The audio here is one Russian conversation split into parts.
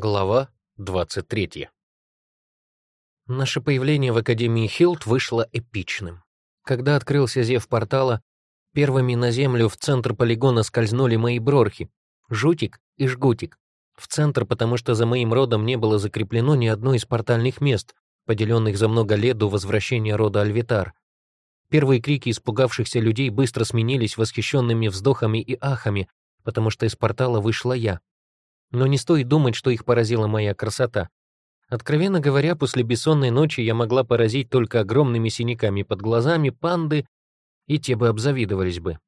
Глава 23. Наше появление в Академии Хилт вышло эпичным. Когда открылся зев портала, первыми на землю в центр полигона скользнули мои брорхи, Жутик и Жгутик. В центр, потому что за моим родом не было закреплено ни одно из портальных мест, поделенных за много лет до возвращения рода Альвитар. Первые крики испугавшихся людей быстро сменились восхищенными вздохами и ахами, потому что из портала вышла я. Но не стоит думать, что их поразила моя красота. Откровенно говоря, после бессонной ночи я могла поразить только огромными синяками под глазами панды, и те бы обзавидовались бы.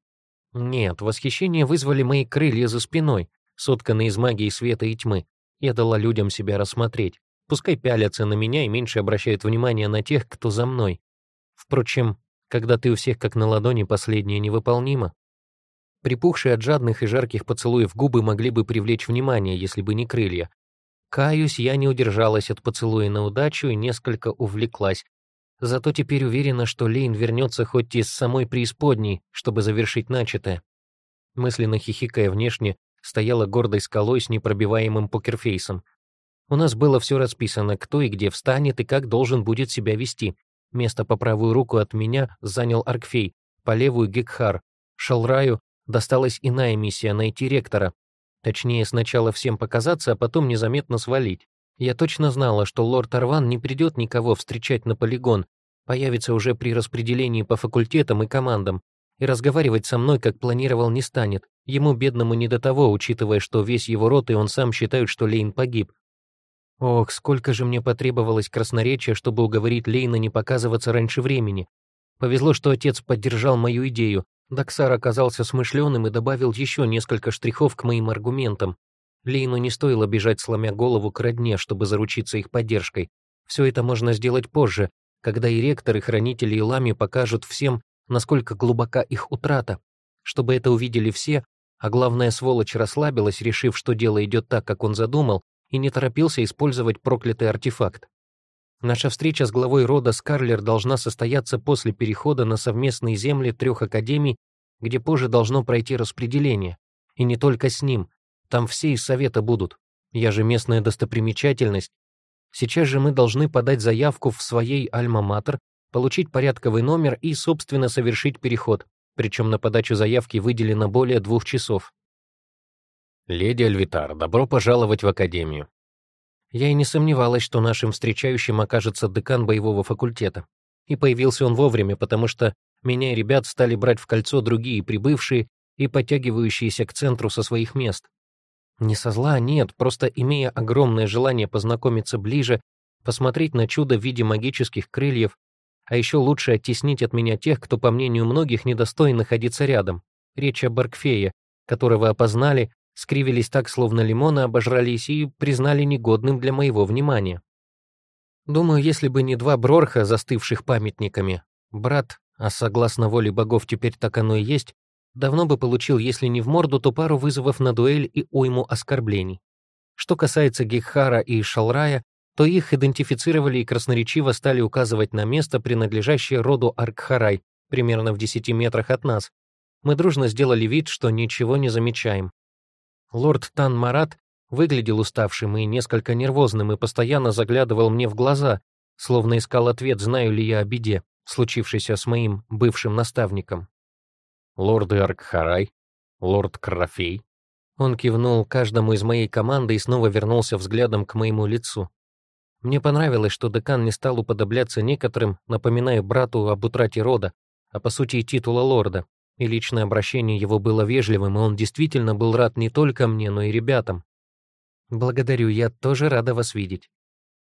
Нет, восхищение вызвали мои крылья за спиной, сотканные из магии света и тьмы. Я дала людям себя рассмотреть. Пускай пялятся на меня и меньше обращают внимание на тех, кто за мной. Впрочем, когда ты у всех как на ладони, последнее невыполнимо. Припухшие от жадных и жарких поцелуев губы могли бы привлечь внимание, если бы не крылья. Каюсь, я не удержалась от поцелуя на удачу и несколько увлеклась. Зато теперь уверена, что Лейн вернется хоть из самой преисподней, чтобы завершить начатое. Мысленно хихикая внешне, стояла гордой скалой с непробиваемым покерфейсом. У нас было все расписано, кто и где встанет и как должен будет себя вести. Место по правую руку от меня занял Аркфей, по левую — Гекхар, Шалраю досталась иная миссия — найти ректора. Точнее, сначала всем показаться, а потом незаметно свалить. Я точно знала, что лорд Арван не придет никого встречать на полигон, появится уже при распределении по факультетам и командам, и разговаривать со мной, как планировал, не станет. Ему, бедному, не до того, учитывая, что весь его род и он сам считают, что Лейн погиб. Ох, сколько же мне потребовалось красноречия, чтобы уговорить Лейна не показываться раньше времени. Повезло, что отец поддержал мою идею, Даксар оказался смышленым и добавил еще несколько штрихов к моим аргументам. Лейну не стоило бежать, сломя голову к родне, чтобы заручиться их поддержкой. Все это можно сделать позже, когда и ректор, и хранители и лами покажут всем, насколько глубока их утрата. Чтобы это увидели все, а главное, сволочь расслабилась, решив, что дело идет так, как он задумал, и не торопился использовать проклятый артефакт. Наша встреча с главой рода Скарлер должна состояться после перехода на совместные земли трех академий, где позже должно пройти распределение. И не только с ним. Там все из совета будут. Я же местная достопримечательность. Сейчас же мы должны подать заявку в своей альма-матер, получить порядковый номер и, собственно, совершить переход. Причем на подачу заявки выделено более двух часов. «Леди Альвитар, добро пожаловать в Академию. Я и не сомневалась, что нашим встречающим окажется декан боевого факультета. И появился он вовремя, потому что меня и ребят стали брать в кольцо другие прибывшие и подтягивающиеся к центру со своих мест. Не со зла, нет, просто имея огромное желание познакомиться ближе, посмотреть на чудо в виде магических крыльев, а еще лучше оттеснить от меня тех, кто, по мнению многих, недостоин находиться рядом. Речь о Баркфее, которого опознали скривились так, словно лимоны обожрались, и признали негодным для моего внимания. Думаю, если бы не два Брорха, застывших памятниками, брат, а согласно воле богов теперь так оно и есть, давно бы получил, если не в морду, то пару вызовов на дуэль и уйму оскорблений. Что касается Гехара и Шалрая, то их идентифицировали и красноречиво стали указывать на место, принадлежащее роду Аркхарай, примерно в 10 метрах от нас. Мы дружно сделали вид, что ничего не замечаем. Лорд Тан Марат выглядел уставшим и несколько нервозным и постоянно заглядывал мне в глаза, словно искал ответ, знаю ли я о беде, случившейся с моим бывшим наставником. «Лорды Аркхарай, лорд Крафей». Он кивнул каждому из моей команды и снова вернулся взглядом к моему лицу. Мне понравилось, что декан не стал уподобляться некоторым, напоминая брату об утрате рода, а по сути и титула лорда, и личное обращение его было вежливым, и он действительно был рад не только мне, но и ребятам. «Благодарю, я тоже рада вас видеть».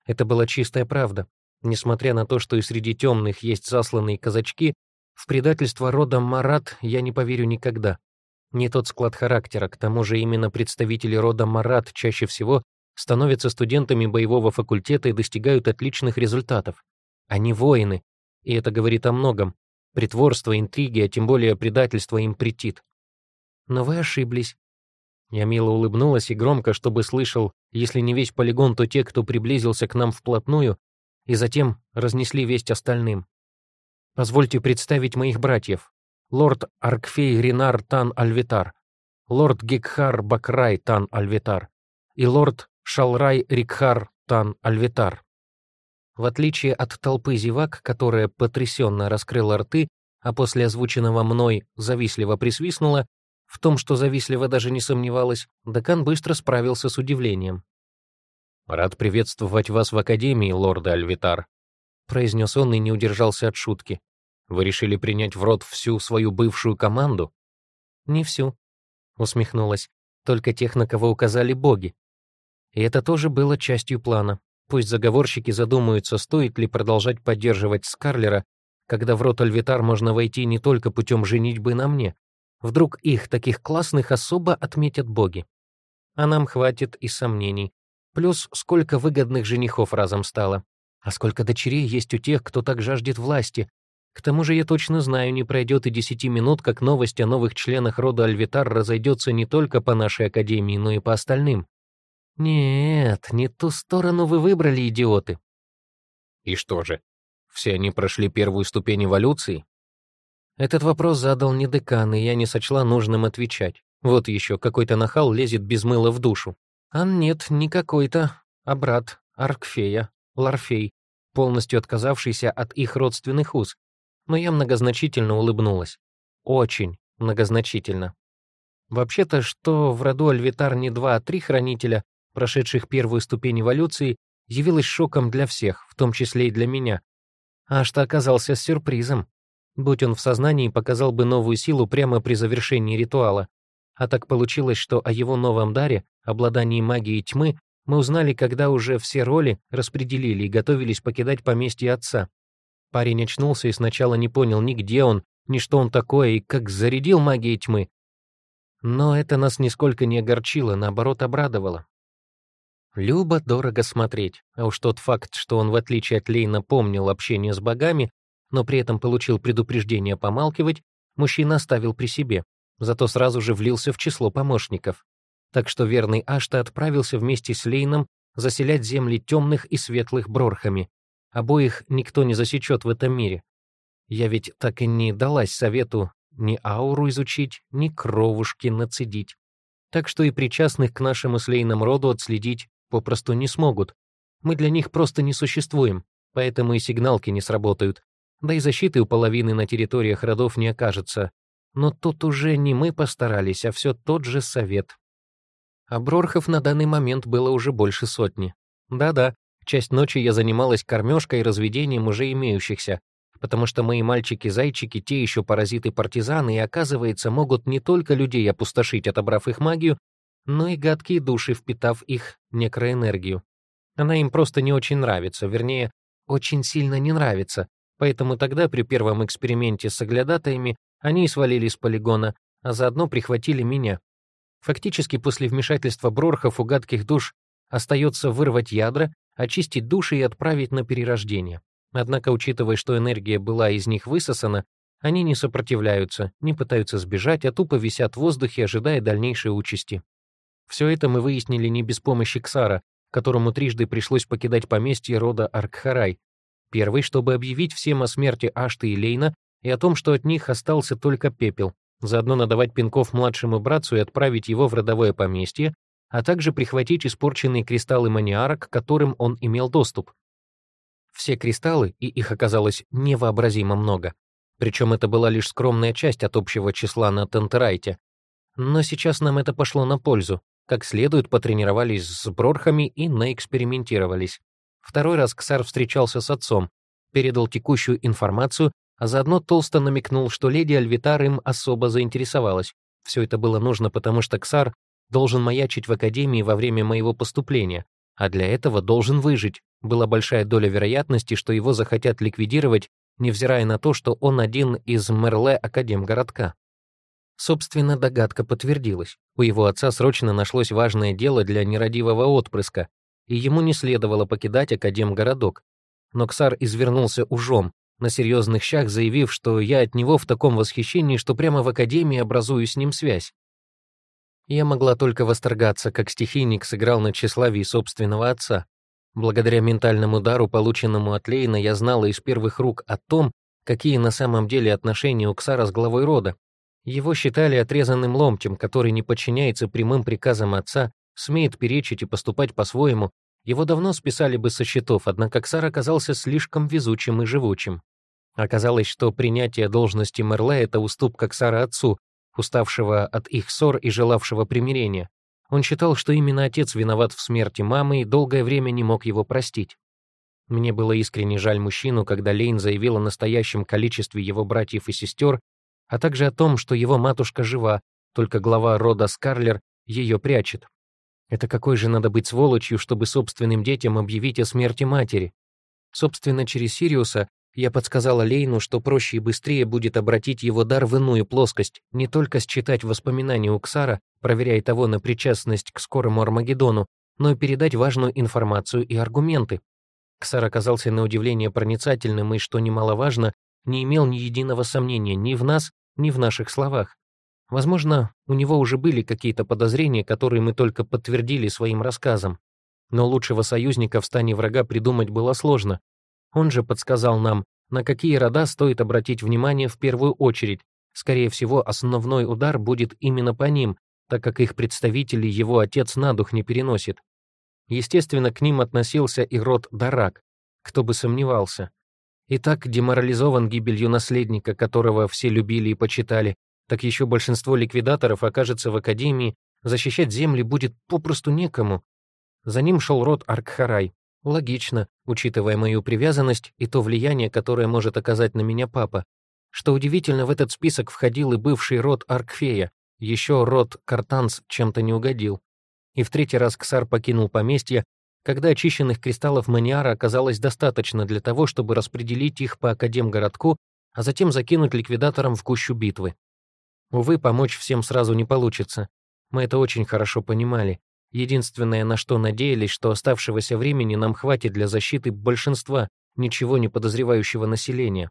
Это была чистая правда. Несмотря на то, что и среди темных есть засланные казачки, в предательство рода Марат я не поверю никогда. Не тот склад характера, к тому же именно представители рода Марат чаще всего становятся студентами боевого факультета и достигают отличных результатов. Они воины, и это говорит о многом. Притворство, интриги, а тем более предательство им претит. Но вы ошиблись. Я мило улыбнулась и громко, чтобы слышал, если не весь полигон, то те, кто приблизился к нам вплотную, и затем разнесли весть остальным. Позвольте представить моих братьев. Лорд Аркфей Ринар Тан Альвитар, лорд Гекхар Бакрай Тан Альвитар и лорд Шалрай Рикхар Тан Альвитар. В отличие от толпы зевак, которая потрясенно раскрыла рты, а после озвученного мной завистливо присвистнула, в том, что завистливо даже не сомневалась, декан быстро справился с удивлением. «Рад приветствовать вас в Академии, лорда Альвитар», — произнес он и не удержался от шутки. «Вы решили принять в рот всю свою бывшую команду?» «Не всю», — усмехнулась, — «только тех, на кого указали боги. И это тоже было частью плана. Пусть заговорщики задумаются, стоит ли продолжать поддерживать Скарлера, когда в рот Альвитар можно войти не только путем женитьбы на мне. Вдруг их, таких классных, особо отметят боги. А нам хватит и сомнений. Плюс сколько выгодных женихов разом стало. А сколько дочерей есть у тех, кто так жаждет власти. К тому же я точно знаю, не пройдет и десяти минут, как новость о новых членах рода Альвитар разойдется не только по нашей академии, но и по остальным. Нет, не ту сторону вы выбрали, идиоты. И что же, все они прошли первую ступень эволюции? Этот вопрос задал не декан, и я не сочла нужным отвечать. Вот еще какой-то нахал лезет без мыла в душу. А нет, не какой-то, а брат Аркфея, Ларфей, полностью отказавшийся от их родственных уз. Но я многозначительно улыбнулась. Очень многозначительно. Вообще-то, что в роду Альвитар не два, а три хранителя, прошедших первую ступень эволюции, явилось шоком для всех, в том числе и для меня. А что оказался сюрпризом. Будь он в сознании, показал бы новую силу прямо при завершении ритуала. А так получилось, что о его новом даре, обладании магией тьмы, мы узнали, когда уже все роли распределили и готовились покидать поместье отца. Парень очнулся и сначала не понял ни где он, ни что он такое, и как зарядил магией тьмы. Но это нас нисколько не огорчило, наоборот, обрадовало. Любо дорого смотреть, а уж тот факт, что он, в отличие от Лейна, помнил общение с богами, но при этом получил предупреждение помалкивать, мужчина оставил при себе, зато сразу же влился в число помощников. Так что верный Ашта отправился вместе с Лейном заселять земли темных и светлых брорхами. Обоих никто не засечет в этом мире. Я ведь так и не далась совету ни ауру изучить, ни кровушки нацедить. Так что и причастных к нашему с Лейном роду отследить попросту не смогут. Мы для них просто не существуем, поэтому и сигналки не сработают. Да и защиты у половины на территориях родов не окажется. Но тут уже не мы постарались, а все тот же совет. А Брорхов на данный момент было уже больше сотни. Да-да, часть ночи я занималась кормежкой и разведением уже имеющихся, потому что мои мальчики-зайчики те еще паразиты-партизаны и, оказывается, могут не только людей опустошить, отобрав их магию, но и гадкие души, впитав их некроэнергию. Она им просто не очень нравится, вернее, очень сильно не нравится, поэтому тогда при первом эксперименте с оглядатаями они свалили с полигона, а заодно прихватили меня. Фактически после вмешательства Брорхов у гадких душ остается вырвать ядра, очистить души и отправить на перерождение. Однако, учитывая, что энергия была из них высосана, они не сопротивляются, не пытаются сбежать, а тупо висят в воздухе, ожидая дальнейшей участи. Все это мы выяснили не без помощи Ксара, которому трижды пришлось покидать поместье рода Аркхарай. Первый, чтобы объявить всем о смерти Ашты и Лейна и о том, что от них остался только пепел, заодно надавать пинков младшему братцу и отправить его в родовое поместье, а также прихватить испорченные кристаллы маниара, к которым он имел доступ. Все кристаллы, и их оказалось невообразимо много, причем это была лишь скромная часть от общего числа на Тентерайте. Но сейчас нам это пошло на пользу, как следует потренировались с брорхами и наэкспериментировались. Второй раз Ксар встречался с отцом, передал текущую информацию, а заодно толсто намекнул, что леди Альвитар им особо заинтересовалась. Все это было нужно, потому что Ксар должен маячить в Академии во время моего поступления, а для этого должен выжить. Была большая доля вероятности, что его захотят ликвидировать, невзирая на то, что он один из Мерле Академгородка. Собственно, догадка подтвердилась. У его отца срочно нашлось важное дело для нерадивого отпрыска, и ему не следовало покидать Академгородок. Но Ксар извернулся ужом, на серьезных щах заявив, что я от него в таком восхищении, что прямо в Академии образую с ним связь. Я могла только восторгаться, как стихийник сыграл на тщеславии собственного отца. Благодаря ментальному удару, полученному от Лейна, я знала из первых рук о том, какие на самом деле отношения у Ксара с главой рода, его считали отрезанным ломтем, который не подчиняется прямым приказам отца смеет перечить и поступать по-своему, его давно списали бы со счетов, однако Ксар оказался слишком везучим и живучим. Оказалось, что принятие должности Мерла — это уступка Ксара отцу, уставшего от их ссор и желавшего примирения. Он считал, что именно отец виноват в смерти мамы и долгое время не мог его простить. Мне было искренне жаль мужчину, когда Лейн заявил о настоящем количестве его братьев и сестер, а также о том, что его матушка жива, только глава рода Скарлер ее прячет. Это какой же надо быть сволочью, чтобы собственным детям объявить о смерти матери? Собственно, через Сириуса я подсказала Лейну, что проще и быстрее будет обратить его дар в иную плоскость, не только считать воспоминания Уксара, проверяя того на причастность к скорому Армагеддону, но и передать важную информацию и аргументы. Ксар оказался на удивление проницательным и, что немаловажно, не имел ни единого сомнения ни в нас, ни в наших словах. Возможно, у него уже были какие-то подозрения, которые мы только подтвердили своим рассказом. Но лучшего союзника в стане врага придумать было сложно. Он же подсказал нам, на какие рода стоит обратить внимание в первую очередь. Скорее всего, основной удар будет именно по ним, так как их представители его отец на дух не переносит. Естественно, к ним относился и род Дарак, кто бы сомневался. И так деморализован гибелью наследника, которого все любили и почитали, так еще большинство ликвидаторов окажется в Академии, защищать земли будет попросту некому. За ним шел род Аркхарай. Логично, учитывая мою привязанность и то влияние, которое может оказать на меня папа. Что удивительно, в этот список входил и бывший род Аркфея, еще род Картанс чем-то не угодил. И в третий раз Ксар покинул поместье, когда очищенных кристаллов Маниара оказалось достаточно для того, чтобы распределить их по Академгородку, а затем закинуть ликвидаторам в кущу битвы. Увы, помочь всем сразу не получится. Мы это очень хорошо понимали. Единственное, на что надеялись, что оставшегося времени нам хватит для защиты большинства ничего не подозревающего населения.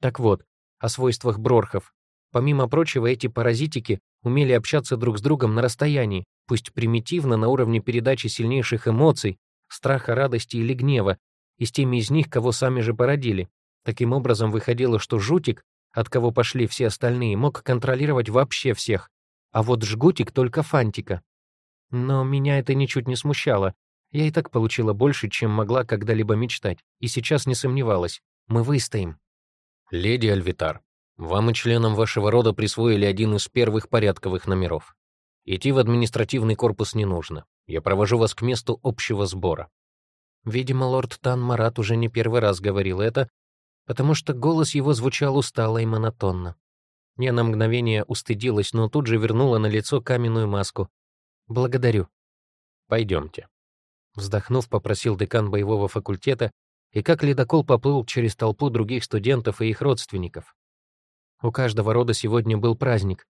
Так вот, о свойствах брорхов. Помимо прочего, эти паразитики умели общаться друг с другом на расстоянии, пусть примитивно, на уровне передачи сильнейших эмоций, страха, радости или гнева, и с теми из них, кого сами же породили. Таким образом, выходило, что жутик от кого пошли все остальные, мог контролировать вообще всех, а вот жгутик только фантика. Но меня это ничуть не смущало. Я и так получила больше, чем могла когда-либо мечтать, и сейчас не сомневалась. Мы выстоим. Леди Альвитар, вам и членам вашего рода присвоили один из первых порядковых номеров. Идти в административный корпус не нужно. Я провожу вас к месту общего сбора. Видимо, лорд Тан Марат уже не первый раз говорил это, потому что голос его звучал устало и монотонно. Я на мгновение устыдилась, но тут же вернула на лицо каменную маску. «Благодарю». «Пойдемте». Вздохнув, попросил декан боевого факультета, и как ледокол поплыл через толпу других студентов и их родственников. У каждого рода сегодня был праздник.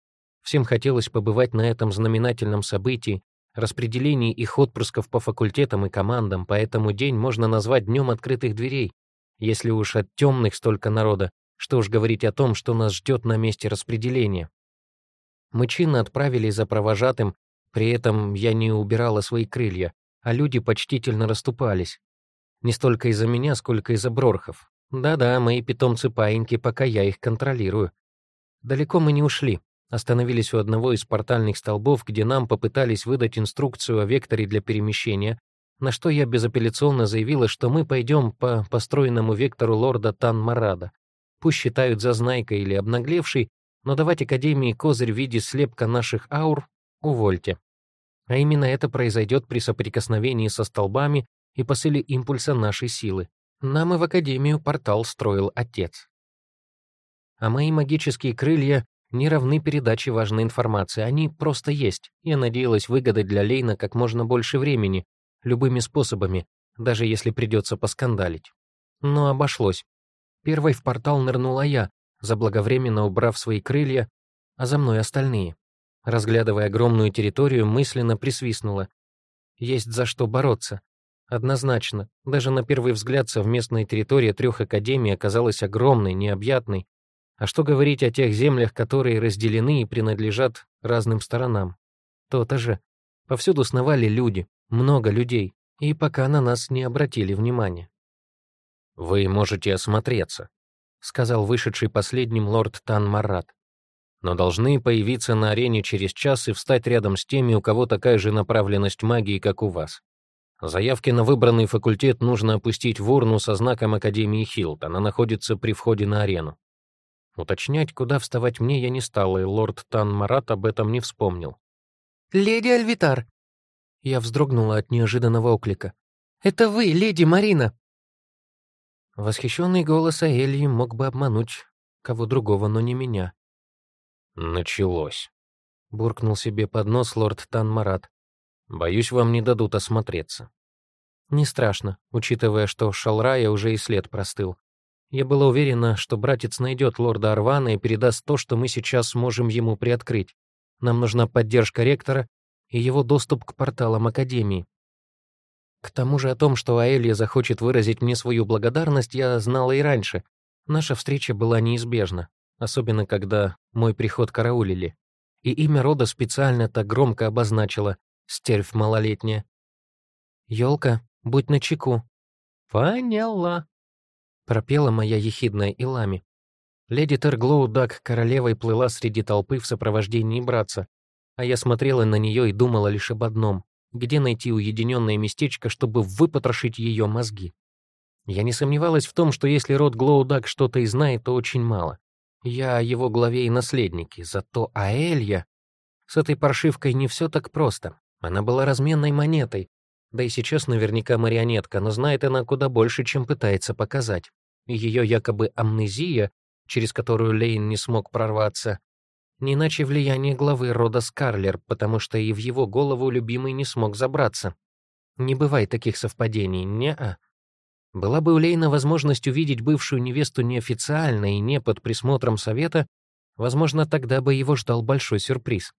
Всем хотелось побывать на этом знаменательном событии, распределении их отпрысков по факультетам и командам, поэтому день можно назвать днем открытых дверей, если уж от темных столько народа, что уж говорить о том, что нас ждет на месте распределения. Мы чинно отправились за провожатым, при этом я не убирала свои крылья, а люди почтительно расступались. Не столько из-за меня, сколько из-за брорхов. Да-да, мои питомцы-паиньки, пока я их контролирую. Далеко мы не ушли. Остановились у одного из портальных столбов, где нам попытались выдать инструкцию о векторе для перемещения, на что я безапелляционно заявила, что мы пойдем по построенному вектору лорда Тан-Марада. Пусть считают зазнайкой или обнаглевшей, но давать Академии козырь в виде слепка наших аур — увольте. А именно это произойдет при соприкосновении со столбами и посыле импульса нашей силы. Нам и в Академию портал строил отец. А мои магические крылья не равны передаче важной информации, они просто есть. Я надеялась выгадать для Лейна как можно больше времени, любыми способами, даже если придется поскандалить. Но обошлось. Первой в портал нырнула я, заблаговременно убрав свои крылья, а за мной остальные. Разглядывая огромную территорию, мысленно присвистнула. Есть за что бороться. Однозначно, даже на первый взгляд совместная территория трех академий оказалась огромной, необъятной. А что говорить о тех землях, которые разделены и принадлежат разным сторонам? То-то же. Повсюду сновали люди, много людей, и пока на нас не обратили внимания. «Вы можете осмотреться», — сказал вышедший последним лорд Тан Марат. но должны появиться на арене через час и встать рядом с теми, у кого такая же направленность магии, как у вас. Заявки на выбранный факультет нужно опустить в урну со знаком Академии Хилт. Она находится при входе на арену. Уточнять, куда вставать мне, я не стал, и лорд Тан Марат об этом не вспомнил. «Леди Альвитар!» Я вздрогнула от неожиданного оклика. «Это вы, леди Марина!» Восхищенный голос Аэльи мог бы обмануть кого другого, но не меня. «Началось», — буркнул себе под нос лорд Тан Марат. Боюсь, вам не дадут осмотреться. Не страшно, учитывая, что Шалрая уже и след простыл. Я была уверена, что братец найдет лорда Арвана и передаст то, что мы сейчас сможем ему приоткрыть. Нам нужна поддержка ректора и его доступ к порталам Академии. К тому же о том, что Аэлья захочет выразить мне свою благодарность, я знала и раньше. Наша встреча была неизбежна, особенно когда мой приход караулили. И имя рода специально так громко обозначила, стервь малолетняя. Ёлка, будь начеку. Поняла. Пропела моя ехидная Илами. Леди Терглоу Дак королевой плыла среди толпы в сопровождении братца, а я смотрела на нее и думала лишь об одном — где найти уединенное местечко, чтобы выпотрошить ее мозги. Я не сомневалась в том, что если род Глоудак что-то и знает, то очень мало. Я его главе и наследники, зато Аэлья... С этой паршивкой не все так просто. Она была разменной монетой, да и сейчас наверняка марионетка, но знает она куда больше, чем пытается показать. Ее якобы амнезия, через которую Лейн не смог прорваться, не иначе влияние главы рода Скарлер, потому что и в его голову любимый не смог забраться. Не бывает таких совпадений, не-а. Была бы у Лейна возможность увидеть бывшую невесту неофициально и не под присмотром совета, возможно, тогда бы его ждал большой сюрприз.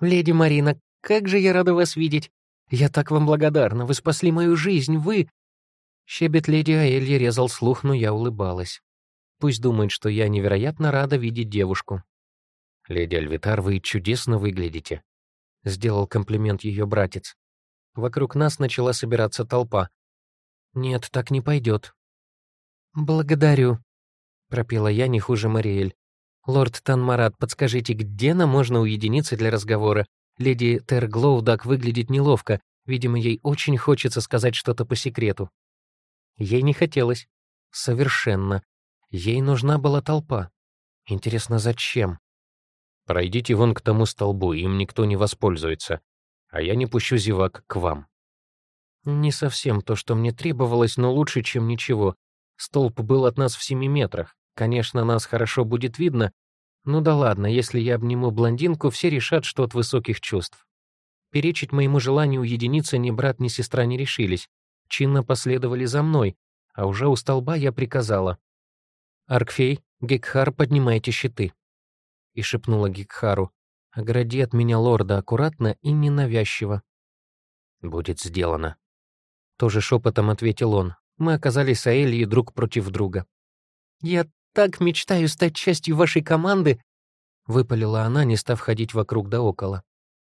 «Леди Марина, как же я рада вас видеть! Я так вам благодарна, вы спасли мою жизнь, вы...» Щебет леди Аэльи резал слух, но я улыбалась. Пусть думает, что я невероятно рада видеть девушку. «Леди Альвитар, вы чудесно выглядите», — сделал комплимент ее братец. Вокруг нас начала собираться толпа. «Нет, так не пойдет». «Благодарю», — пропела я не хуже Мариэль. «Лорд Танмарат, подскажите, где нам можно уединиться для разговора? Леди Терглоудак выглядит неловко, видимо, ей очень хочется сказать что-то по секрету. Ей не хотелось. Совершенно. Ей нужна была толпа. Интересно, зачем? Пройдите вон к тому столбу, им никто не воспользуется, а я не пущу зевак к вам. Не совсем то, что мне требовалось, но лучше, чем ничего. Столб был от нас в семи метрах. Конечно, нас хорошо будет видно, ну да ладно, если я обниму блондинку, все решат, что от высоких чувств. Перечить моему желанию уединиться ни брат, ни сестра не решились. Чинно последовали за мной, а уже у столба я приказала. «Аркфей, Гекхар, поднимайте щиты!» И шепнула Гекхару. «Огради от меня лорда аккуратно и ненавязчиво». «Будет сделано», — тоже шепотом ответил он. Мы оказались с Аэльей друг против друга. «Я так мечтаю стать частью вашей команды!» — выпалила она, не став ходить вокруг да около.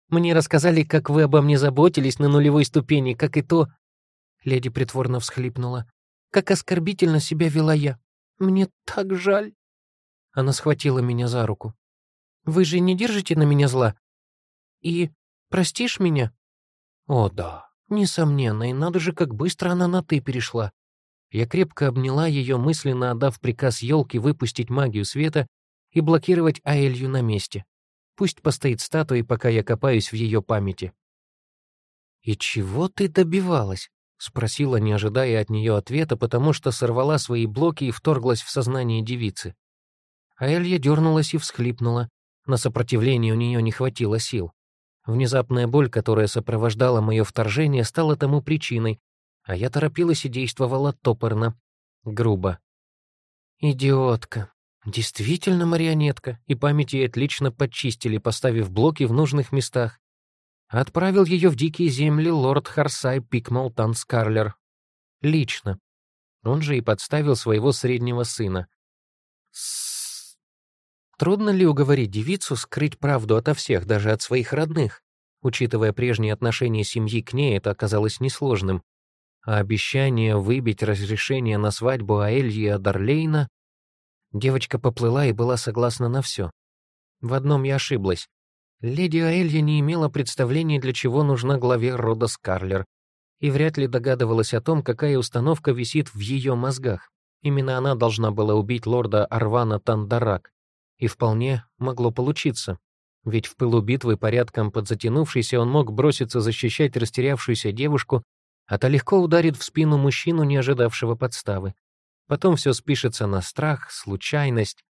«Мне рассказали, как вы обо мне заботились на нулевой ступени, как и то...» Леди притворно всхлипнула. «Как оскорбительно себя вела я! Мне так жаль!» Она схватила меня за руку. «Вы же не держите на меня зла? И простишь меня?» «О, да, несомненно, и надо же, как быстро она на «ты» перешла. Я крепко обняла ее, мысленно отдав приказ елке выпустить магию света и блокировать Аэлью на месте. Пусть постоит статуей, пока я копаюсь в ее памяти. «И чего ты добивалась?» — спросила, не ожидая от нее ответа, потому что сорвала свои блоки и вторглась в сознание девицы. Аэлья дернулась и всхлипнула. На сопротивление у нее не хватило сил. Внезапная боль, которая сопровождала мое вторжение, стала тому причиной, а я торопилась и действовала топорно, грубо. Идиотка. Действительно марионетка, и память ей отлично подчистили, поставив блоки в нужных местах. Отправил ее в дикие земли лорд Харсай Пикмалтан Скарлер. Лично. Он же и подставил своего среднего сына. С... Трудно ли уговорить девицу скрыть правду ото всех, даже от своих родных? Учитывая прежние отношения семьи к ней, это оказалось несложным а обещание выбить разрешение на свадьбу Аэльи и Адарлейна, девочка поплыла и была согласна на все. В одном я ошиблась. Леди Аэлья не имела представления, для чего нужна главе рода Скарлер, и вряд ли догадывалась о том, какая установка висит в ее мозгах. Именно она должна была убить лорда Арвана Тандарак. И вполне могло получиться. Ведь в пылу битвы, порядком подзатянувшийся, он мог броситься защищать растерявшуюся девушку, а та легко ударит в спину мужчину, не ожидавшего подставы. Потом все спишется на страх, случайность,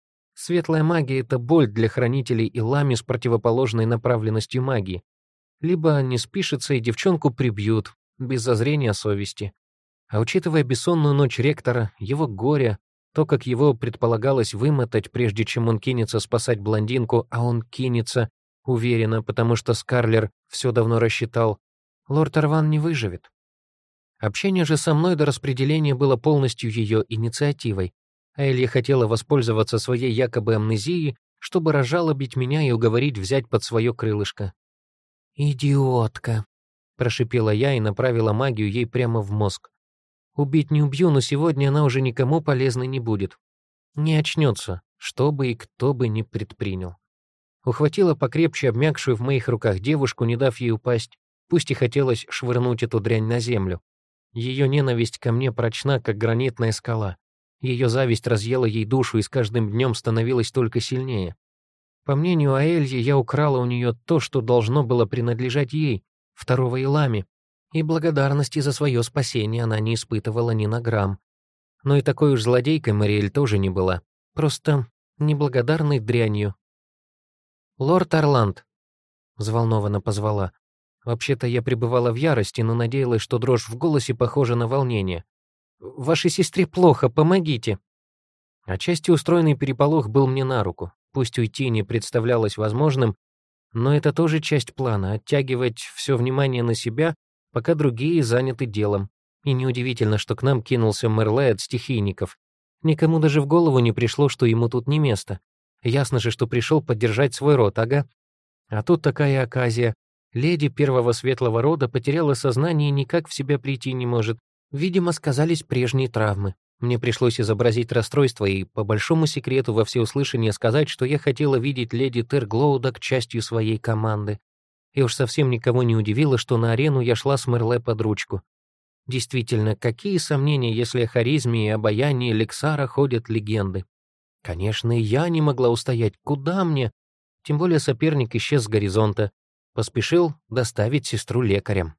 Светлая магия — это боль для хранителей и лами с противоположной направленностью магии. Либо не спишется и девчонку прибьют, без зазрения совести. А учитывая бессонную ночь ректора, его горе, то, как его предполагалось вымотать, прежде чем он кинется спасать блондинку, а он кинется, уверенно, потому что Скарлер все давно рассчитал, лорд Арван не выживет. Общение же со мной до распределения было полностью ее инициативой, а Элья хотела воспользоваться своей якобы амнезией, чтобы разжалобить меня и уговорить взять под свое крылышко. «Идиотка!» — прошипела я и направила магию ей прямо в мозг. «Убить не убью, но сегодня она уже никому полезной не будет. Не очнется, что бы и кто бы ни предпринял». Ухватила покрепче обмякшую в моих руках девушку, не дав ей упасть, пусть и хотелось швырнуть эту дрянь на землю. Ее ненависть ко мне прочна, как гранитная скала. Ее зависть разъела ей душу и с каждым днем становилась только сильнее. По мнению Аэльи, я украла у нее то, что должно было принадлежать ей, второго Илами, и благодарности за свое спасение она не испытывала ни на грамм. Но и такой уж злодейкой Мариэль тоже не была, просто неблагодарной дрянью. «Лорд Орланд», — взволнованно позвала. Вообще-то я пребывала в ярости, но надеялась, что дрожь в голосе похожа на волнение. Вашей сестре плохо, помогите!» Отчасти устроенный переполох был мне на руку. Пусть уйти не представлялось возможным, но это тоже часть плана — оттягивать все внимание на себя, пока другие заняты делом. И неудивительно, что к нам кинулся Мерле от стихийников. Никому даже в голову не пришло, что ему тут не место. Ясно же, что пришел поддержать свой род, ага. А тут такая оказия. Леди первого светлого рода потеряла сознание и никак в себя прийти не может. Видимо, сказались прежние травмы. Мне пришлось изобразить расстройство и, по большому секрету, во всеуслышание сказать, что я хотела видеть леди Терглоудок частью своей команды. И уж совсем никого не удивило, что на арену я шла с Мерле под ручку. Действительно, какие сомнения, если о харизме и обаянии Лексара ходят легенды? Конечно, и я не могла устоять. Куда мне? Тем более соперник исчез с горизонта. Поспешил доставить сестру лекарям.